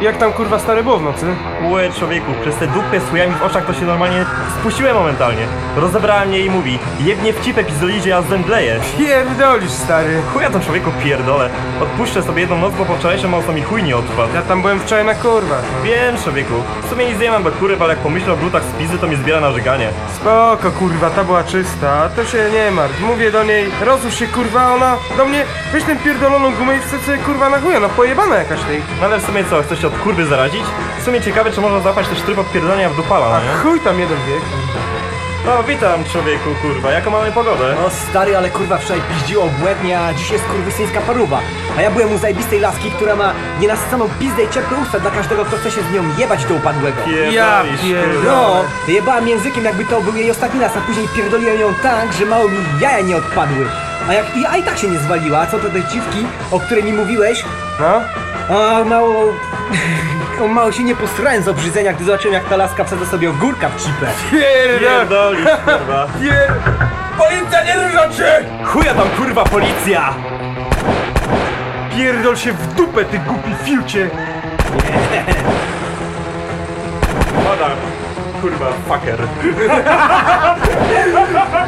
Jak tam kurwa stary było w nocy? Łe, człowieku, przez te dupy z chujami w oczach to się normalnie spuściłem momentalnie. Rozebrała mnie i mówi, jebnie w cipę pizolidzie, a zemdleję. Pierdolisz stary. Chuja tam człowieku pierdolę. Odpuszczę sobie jedną noc, bo po wczorajszym mocno mi chuj nie odpadł. Ja tam byłem wczoraj na kurwa. Wiem, człowieku. W sumie nic nie mam do kurw, ale jak pomyślę o glutach z pizzy, to mnie zbiera na żyganie. Spoko kurwa, ta była czysta, to się nie martw. Mówię do niej, rozłóż się kurwa, ona do mnie, weź tę pierdoloną gumę i sobie kurwa na chuja, no pojebana jakaś tej. No ale w sumie co, chcesz się od kurwy zarazić? W sumie ciekawe, czy można złapać też tryb odpierdolenia w dupala, no nie? Chuj tam jeden wiek. No, witam człowieku, kurwa, jaką mamy pogodę? No stary, ale kurwa wczoraj piździło obłędnie, a dziś jest kurwysyńska paruwa. A ja byłem u zajebistej laski, która ma nienasyconą pizdę i ciepłe usta dla każdego, kto chce się z nią jebać do upadłego. Ja Pierdolisz, pierdolę. kurwa. No, jebałem językiem jakby to był jej ostatni raz, a później pierdoliłem ją tak, że mało mi jaja nie odpadły. A jak i, a i tak się nie zwaliła, a co do tej dziwki, o której mi mówiłeś, No? a mało... o, mało się nie postrałem z obrzydzenia, gdy zobaczyłem jak ta laska wsadza sobie ogórka w cipę. Pierdol. Pierdolisz, kurwa. Pier... Policja nie rusza się! Chuja tam, kurwa, policja! Pierdol się w dupę, ty głupi fiucie! Pada, kurwa, fucker.